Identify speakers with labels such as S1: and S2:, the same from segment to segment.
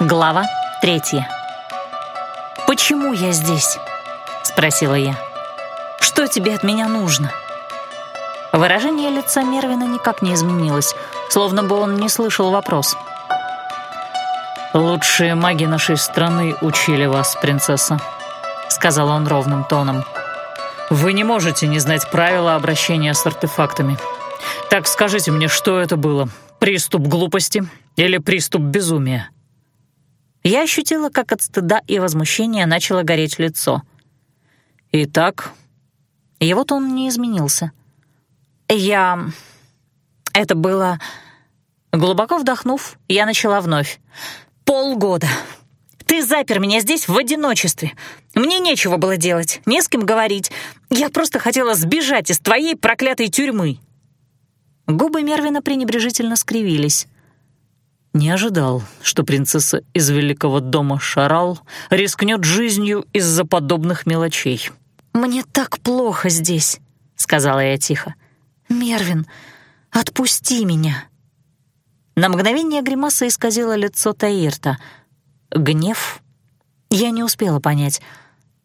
S1: Глава третья. «Почему я здесь?» — спросила я. «Что тебе от меня нужно?» Выражение лица Мервина никак не изменилось, словно бы он не слышал вопрос.
S2: «Лучшие маги нашей страны учили вас, принцесса», — сказал он ровным тоном. «Вы не можете не знать правила обращения с артефактами. Так скажите мне, что это было? Приступ глупости или приступ безумия?»
S1: Я ощутила, как от стыда и возмущения начало гореть лицо.
S2: «Итак?»
S1: Его тон не изменился. «Я... Это было...» Глубоко вдохнув, я начала вновь. «Полгода. Ты запер меня здесь в одиночестве. Мне нечего было делать, не с кем говорить. Я просто хотела сбежать из твоей проклятой тюрьмы». Губы Мервина пренебрежительно скривились.
S2: Не ожидал, что принцесса из великого дома Шарал рискнет жизнью из-за подобных мелочей.
S1: «Мне так плохо здесь», — сказала я тихо. «Мервин, отпусти меня». На мгновение гримаса исказила лицо Таирта. Гнев? Я не успела понять.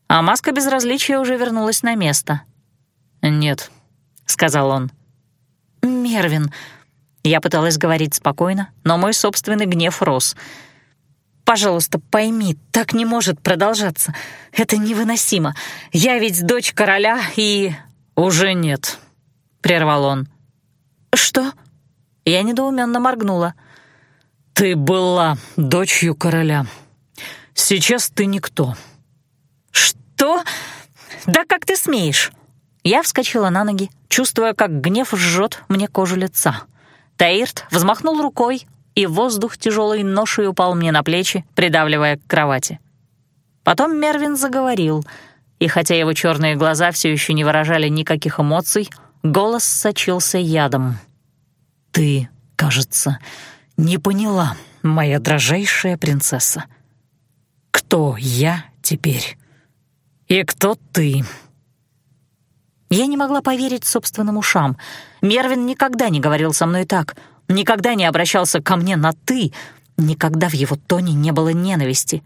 S1: А маска безразличия уже вернулась на место.
S2: «Нет», — сказал он.
S1: «Мервин», я пыталась говорить спокойно, но мой собственный гнев рос. «Пожалуйста, пойми, так не может продолжаться. Это невыносимо. Я ведь дочь короля и...»
S2: «Уже нет», — прервал он.
S1: «Что?» Я недоуменно моргнула.
S2: «Ты была дочью короля. Сейчас ты никто».
S1: «Что? Да как ты смеешь?» Я вскочила на ноги, чувствуя, как гнев жжет мне кожу лица. Таирт взмахнул рукой, и воздух тяжелой ношей упал мне на плечи, придавливая к кровати. Потом Мервин заговорил, и хотя его черные глаза все еще не выражали никаких эмоций, голос сочился ядом.
S2: «Ты, кажется, не поняла, моя дрожайшая принцесса. Кто я теперь? И кто ты?»
S1: Я не могла поверить собственным ушам. Мервин никогда не говорил со мной так, никогда не обращался ко мне на «ты», никогда в его тоне не было ненависти.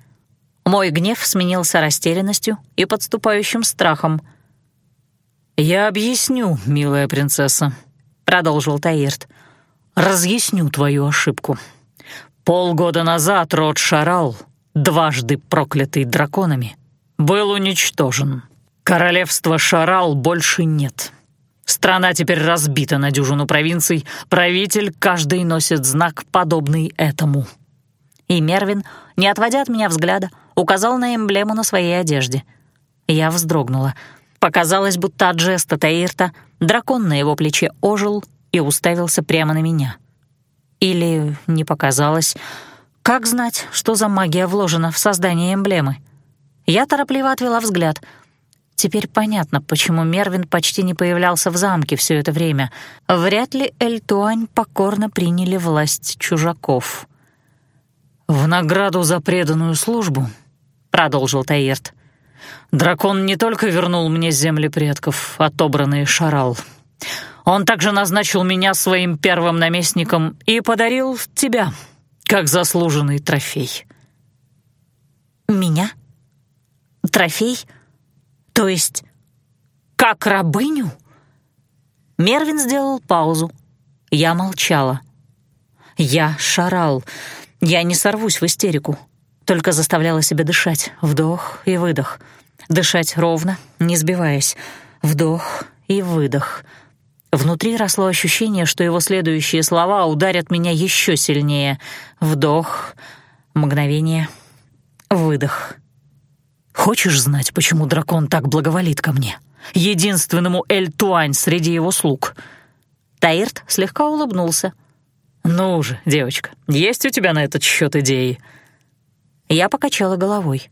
S1: Мой гнев сменился растерянностью и подступающим страхом.
S2: «Я объясню, милая принцесса», — продолжил Таирт. «Разъясню твою ошибку. Полгода назад род Шарал, дважды проклятый драконами, был уничтожен». Королевства Шарал больше нет. Страна теперь разбита на дюжину провинций, правитель каждый носит знак, подобный этому.
S1: И Мервин, не отводя от меня взгляда, указал на эмблему на своей одежде. Я вздрогнула. Показалось, будто от жеста Таирта дракон на его плече ожил и уставился прямо на меня. Или не показалось. Как знать, что за магия вложена в создание эмблемы? Я торопливо отвела взгляд — Теперь понятно, почему Мервин почти не появлялся в замке все это время. Вряд ли Эльтуань покорно приняли власть чужаков.
S2: «В награду за преданную службу», — продолжил Таирт, «дракон не только вернул мне земли предков, отобранные Шарал. Он также назначил меня своим первым наместником и подарил тебя, как заслуженный трофей».
S1: «Меня? Трофей?» То есть как рабыню? Мервин сделал паузу. Я молчала. Я шарал. Я не сорвусь в истерику. Только заставляла себя дышать. Вдох и выдох. Дышать ровно, не сбиваясь. Вдох и выдох. Внутри росло ощущение, что его следующие слова ударят меня еще сильнее. Вдох, мгновение, выдох.
S2: Хочешь знать, почему дракон так благоволит ко мне? Единственному Эль-Туань среди его слуг».
S1: Таирт слегка улыбнулся.
S2: «Ну же, девочка, есть у тебя на этот счет идеи?»
S1: Я покачала головой.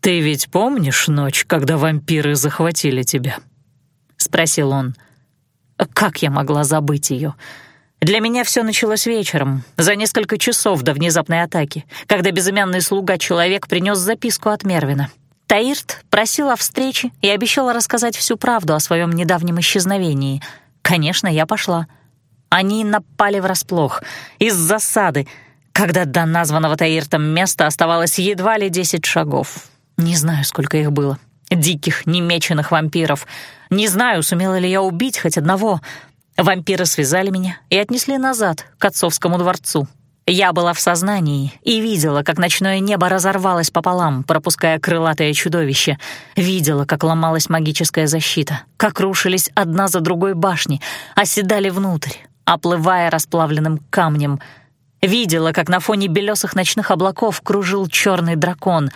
S2: «Ты ведь помнишь ночь, когда вампиры захватили тебя?» — спросил он.
S1: «Как я могла забыть ее? Для меня все началось вечером, за несколько часов до внезапной атаки, когда безымянный слуга-человек принес записку от Мервина. Таирт просил о встрече и обещал рассказать всю правду о своем недавнем исчезновении. Конечно, я пошла. Они напали врасплох, из засады. когда до названного Таиртом места оставалось едва ли десять шагов. Не знаю, сколько их было. Диких, немеченных вампиров. Не знаю, сумела ли я убить хоть одного. Вампиры связали меня и отнесли назад, к отцовскому дворцу. Я была в сознании и видела, как ночное небо разорвалось пополам, пропуская крылатое чудовище. Видела, как ломалась магическая защита, как рушились одна за другой башни, оседали внутрь, оплывая расплавленным камнем. Видела, как на фоне белесых ночных облаков кружил черный дракон.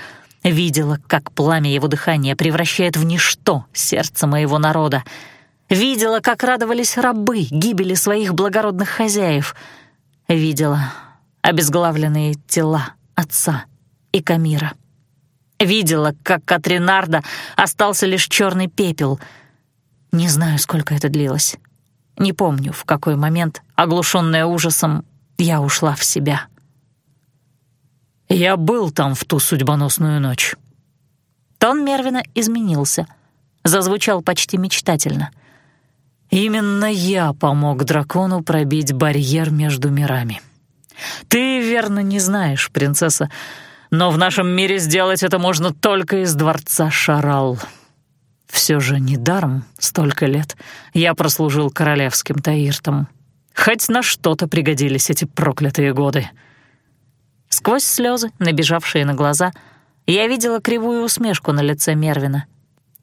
S1: Видела, как пламя его дыхания превращает в ничто сердце моего народа. Видела, как радовались рабы гибели своих благородных хозяев. Видела обезглавленные тела отца и Камира. Видела, как от Ренарда остался лишь черный пепел. Не знаю, сколько это длилось. Не помню, в какой момент, оглушенная ужасом, я ушла в себя.
S2: «Я был там в ту судьбоносную ночь».
S1: Тон Мервина изменился, зазвучал почти мечтательно.
S2: «Именно я помог дракону пробить барьер между мирами». Ты, верно, не знаешь, принцесса, но в нашем мире сделать это можно только из дворца Шарал. Все же недаром столько лет я прослужил королевским таиртом. Хоть на что-то пригодились эти проклятые годы.
S1: Сквозь слезы, набежавшие на глаза, я видела кривую усмешку на лице Мервина.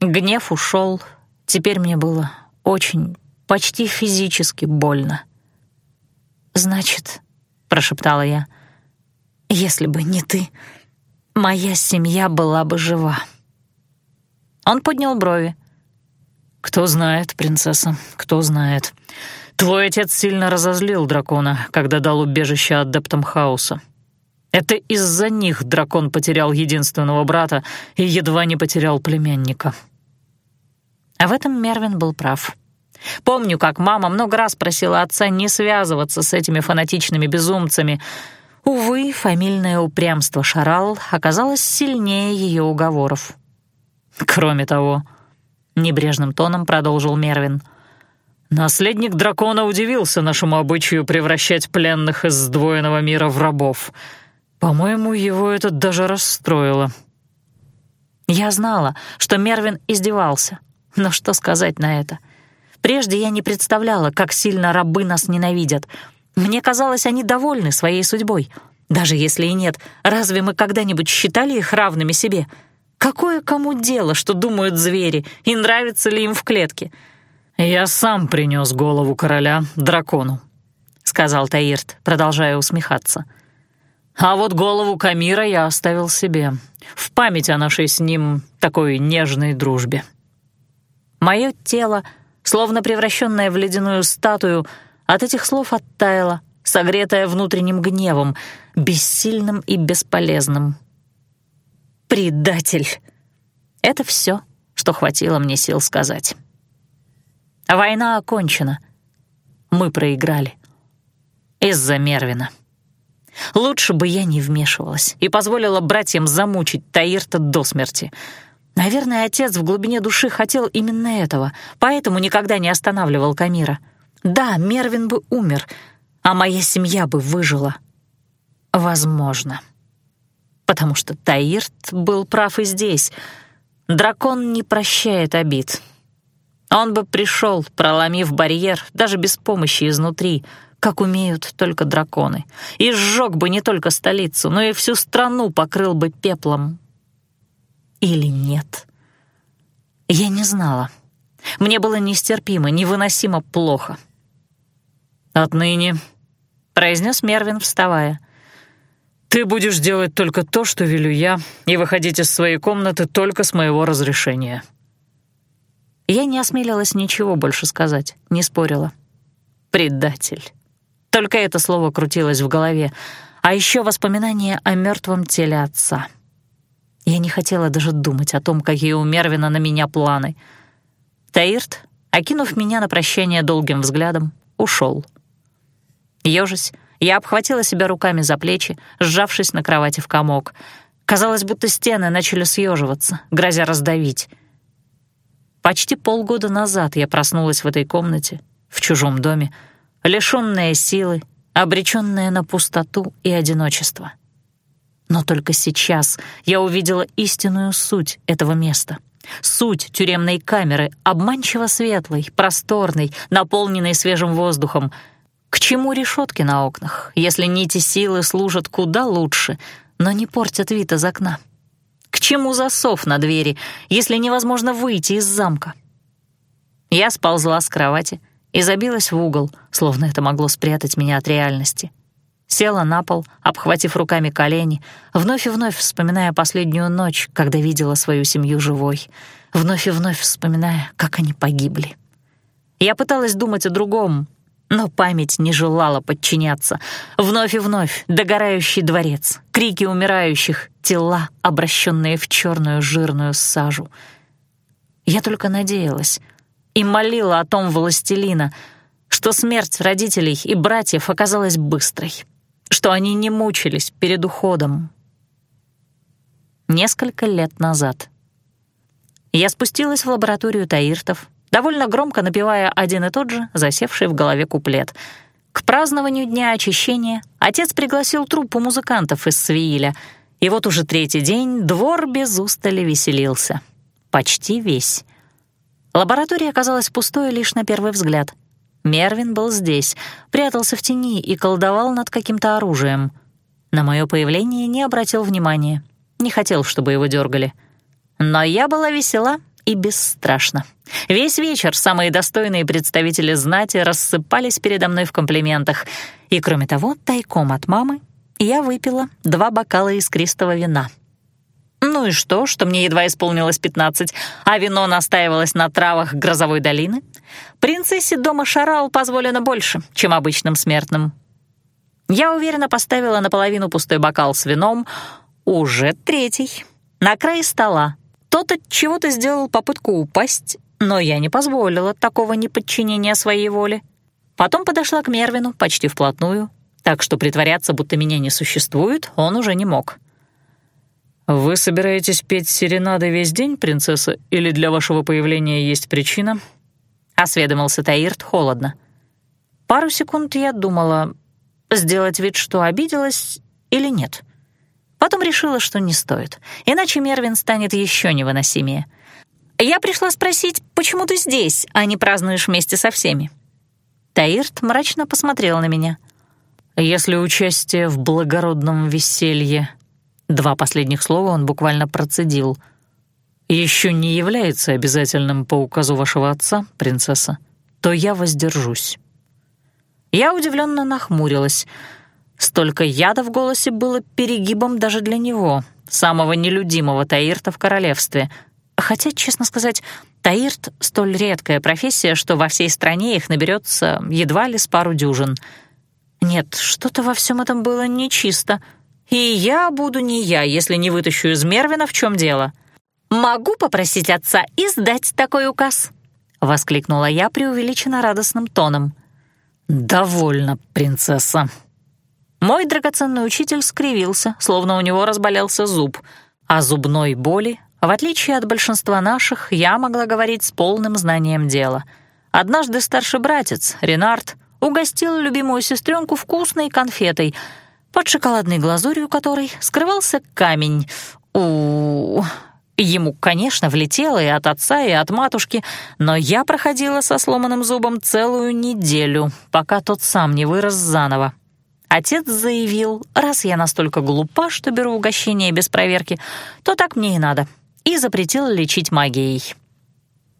S1: Гнев ушел, теперь мне было очень, почти физически больно. «Значит, прошептала я. «Если бы не ты, моя семья была бы жива». Он поднял брови.
S2: «Кто знает, принцесса, кто знает. Твой отец сильно разозлил дракона, когда дал убежище адептам хаоса. Это из-за них дракон потерял единственного брата и едва не потерял племянника».
S1: А в этом Мервин был прав. Помню, как мама много раз просила отца не связываться с этими фанатичными безумцами. Увы, фамильное упрямство Шарал оказалось сильнее ее уговоров.
S2: «Кроме того», — небрежным тоном продолжил Мервин, «наследник дракона удивился нашему обычаю превращать пленных из сдвоенного мира в рабов. По-моему, его это даже расстроило».
S1: Я знала, что Мервин издевался, но что сказать на это — Прежде я не представляла, как сильно рабы нас ненавидят. Мне казалось, они довольны своей судьбой. Даже если и нет, разве мы когда-нибудь считали их равными себе? Какое кому дело, что думают звери, и нравится ли им в клетке?
S2: «Я сам принес голову короля дракону», — сказал Таирт, продолжая усмехаться. «А вот голову Камира я оставил себе, в память о нашей с ним такой нежной дружбе».
S1: Мое тело — словно превращенная в ледяную статую, от этих слов оттаяла, согретая внутренним гневом, бессильным и бесполезным. «Предатель!» Это все, что хватило мне сил сказать. Война окончена. Мы проиграли. Из-за Мервина. Лучше бы я не вмешивалась и позволила братьям замучить Таирта до смерти — Наверное, отец в глубине души хотел именно этого, поэтому никогда не останавливал Камира. Да, Мервин бы умер, а моя семья бы выжила. Возможно. Потому что Таирт был прав и здесь. Дракон не прощает обид. Он бы пришел, проломив барьер, даже без помощи изнутри, как умеют только драконы, и сжег бы не только столицу, но и всю страну покрыл бы пеплом, или нет. Я не знала. Мне было нестерпимо, невыносимо плохо.
S2: «Отныне», — произнес Мервин, вставая, «ты будешь делать только то, что велю я, и выходить из своей комнаты только с моего разрешения».
S1: Я не осмелилась ничего больше сказать, не спорила. «Предатель». Только это слово крутилось в голове, а еще воспоминания о мертвом теле отца — я не хотела даже думать о том, какие у Мервина на меня планы. Таирт, окинув меня на прощание долгим взглядом, ушел. Ёжись, я обхватила себя руками за плечи, сжавшись на кровати в комок. Казалось, будто стены начали съеживаться, грозя раздавить. Почти полгода назад я проснулась в этой комнате, в чужом доме, лишённая силы обреченная на пустоту и одиночество. Но только сейчас я увидела истинную суть этого места. Суть тюремной камеры, обманчиво светлой, просторной, наполненной свежим воздухом. К чему решетки на окнах, если нити силы служат куда лучше, но не портят вид из окна? К чему засов на двери, если невозможно выйти из замка? Я сползла с кровати и забилась в угол, словно это могло спрятать меня от реальности. Села на пол, обхватив руками колени, вновь и вновь вспоминая последнюю ночь, когда видела свою семью живой, вновь и вновь вспоминая, как они погибли. Я пыталась думать о другом, но память не желала подчиняться. Вновь и вновь догорающий дворец, крики умирающих, тела, обращенные в черную жирную сажу. Я только надеялась и молила о том властелина, что смерть родителей и братьев оказалась быстрой, что они не мучились перед уходом. Несколько лет назад я спустилась в лабораторию Таиртов, довольно громко напевая один и тот же, засевший в голове куплет. К празднованию Дня Очищения отец пригласил труппу музыкантов из Свииля, и вот уже третий день двор без устали веселился. Почти весь. Лаборатория оказалась пустой лишь на первый взгляд. Мервин был здесь, прятался в тени и колдовал над каким-то оружием. На мое появление не обратил внимания, не хотел, чтобы его дергали. Но я была весела и бесстрашна. Весь вечер самые достойные представители знати рассыпались передо мной в комплиментах. И, кроме того, тайком от мамы я выпила два бокала искристого вина. Ну и что, что мне едва исполнилось пятнадцать, а вино настаивалось на травах грозовой долины? Принцессе дома Шарал позволено больше, чем обычным смертным. Я уверенно поставила наполовину пустой бокал с вином, уже третий, на край стола, тот от чего-то сделал попытку упасть, но я не позволила такого неподчинения своей воле. Потом подошла к Мервину почти вплотную, так что притворяться, будто меня не существует, он уже не мог.
S2: «Вы собираетесь петь серенады весь день, принцесса, или для вашего появления есть причина?»
S1: — осведомился Таирт холодно. Пару секунд я думала, сделать вид, что обиделась или нет. Потом решила, что не стоит, иначе Мервин станет еще невыносимее. «Я пришла спросить, почему ты здесь, а не празднуешь вместе со всеми?» Таирт мрачно посмотрел на меня.
S2: «Если участие в благородном веселье...» Два последних слова он буквально процедил. «Еще не является обязательным по указу вашего отца, принцесса, то я воздержусь».
S1: Я удивленно нахмурилась — Столько яда в голосе было перегибом даже для него, самого нелюдимого Таирта в королевстве. Хотя, честно сказать, Таирт — столь редкая профессия, что во всей стране их наберется едва ли с пару дюжин. Нет, что-то во всем этом было нечисто. И я буду не я, если не вытащу из Мервина, в чем дело. «Могу попросить отца издать такой указ?» — воскликнула я преувеличенно радостным тоном.
S2: «Довольно, принцесса»,
S1: мой драгоценный учитель скривился, словно у него разболелся зуб. О зубной боли, в отличие от большинства наших, я могла говорить с полным знанием дела. Однажды старший братец, Ренард, угостил любимую сестренку вкусной конфетой, под шоколадной глазурью которой скрывался камень. У, -у, -у. Ему, конечно, влетело и от отца, и от матушки, но я проходила со сломанным зубом целую неделю, пока тот сам не вырос заново. Отец заявил, раз я настолько глупа, что беру угощение без проверки, то так мне и надо, и запретил лечить магией.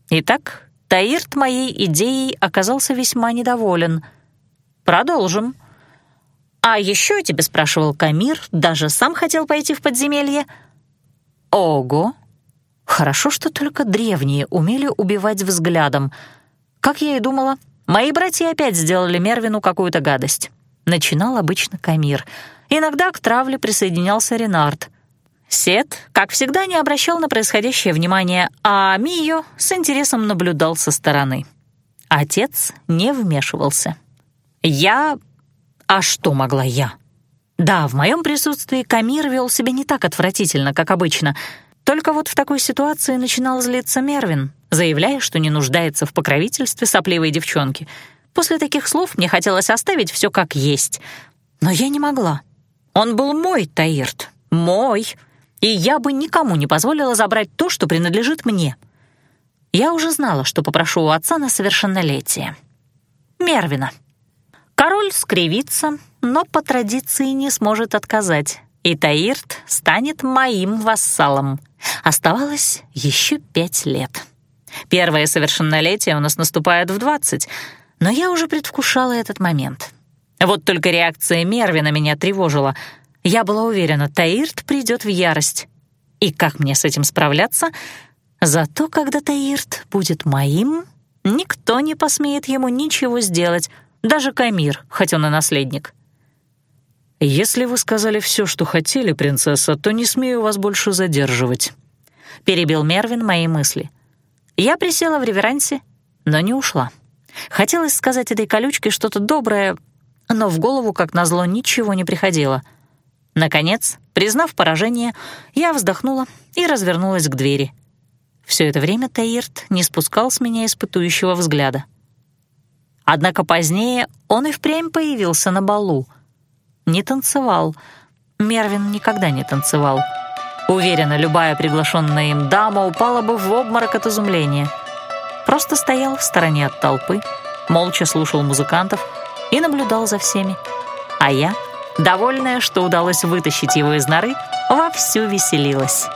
S1: Итак, Таирт моей идеей оказался весьма недоволен. Продолжим. «А еще тебе спрашивал Камир, даже сам хотел пойти в подземелье». «Ого! Хорошо, что только древние умели убивать взглядом. Как я и думала, мои братья опять сделали Мервину какую-то гадость». Начинал обычно Камир. Иногда к травле присоединялся Ренард. Сет, как всегда, не обращал на происходящее внимания, а Мио с интересом наблюдал со стороны. Отец не вмешивался. Я... А что могла я? Да, в моем присутствии Камир вел себя не так отвратительно, как обычно. Только вот в такой ситуации начинал злиться Мервин, заявляя, что не нуждается в покровительстве сопливой девчонки — После таких слов мне хотелось оставить все как есть. Но я не могла. Он был мой, Таирт, мой, и я бы никому не позволила забрать то, что принадлежит мне. Я уже знала, что попрошу у отца на совершеннолетие. Мервина. Король скривится, но по традиции не сможет отказать, и Таирт станет моим вассалом. Оставалось еще пять лет. Первое совершеннолетие у нас наступает в двадцать, но я уже предвкушала этот момент. Вот только реакция Мервина меня тревожила. Я была уверена, Таирт придет в ярость. И как мне с этим справляться? Зато когда Таирт будет моим, никто не посмеет ему ничего сделать, даже Камир, хоть он и наследник.
S2: «Если вы сказали все, что хотели, принцесса, то не смею вас больше задерживать», —
S1: перебил Мервин мои мысли. Я присела в реверансе, но не ушла. Хотелось сказать этой колючке что-то доброе, но в голову, как назло, ничего не приходило. Наконец, признав поражение, я вздохнула и развернулась к двери. Все это время Таирт не спускал с меня испытующего взгляда. Однако позднее он и впрямь появился на балу. Не танцевал. Мервин никогда не танцевал. Уверена, любая приглашенная им дама упала бы в обморок от изумления. Просто стоял в стороне от толпы, молча слушал музыкантов и наблюдал за всеми. А я, довольная, что удалось вытащить его из норы, вовсю веселилась.